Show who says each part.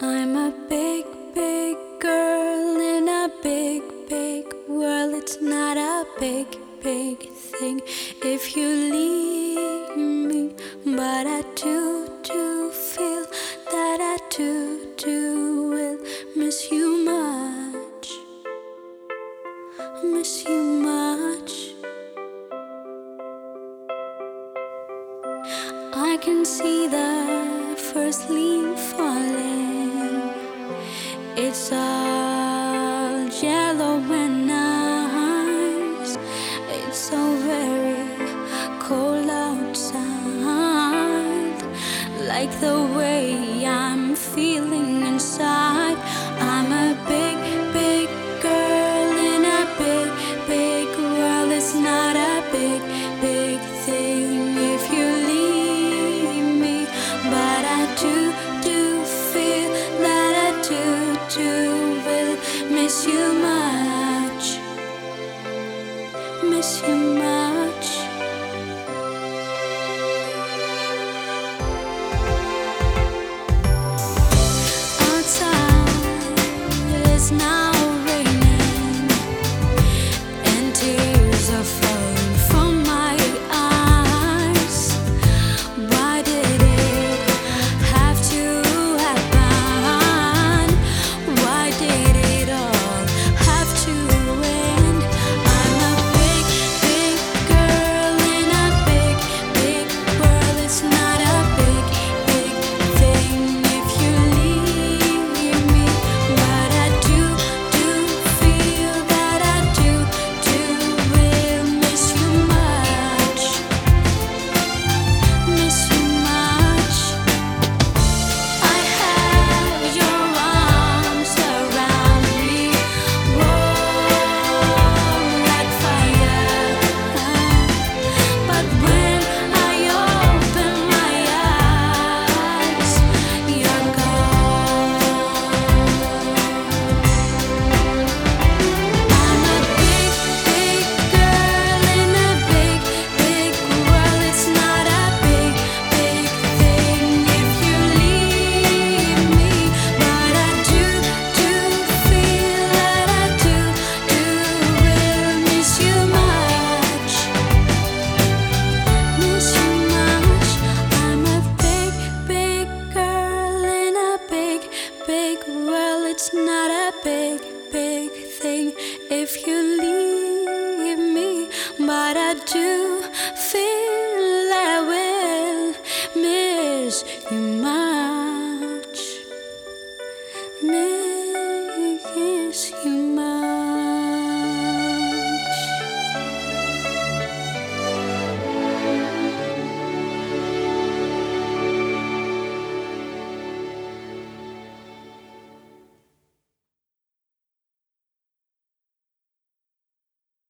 Speaker 1: I'm a big, big girl in a big, big world. It's not a big, big thing if you leave me. But I do, do feel that I do, yellow and. It's so very cold outside. Like the way I'm feeling inside. I'm a big, big girl in a big, big world. It's not a big, big thing if you leave me. But I do, do feel that I do, do miss you much. Miss if you leave me, but I do feel I will miss you much, miss you.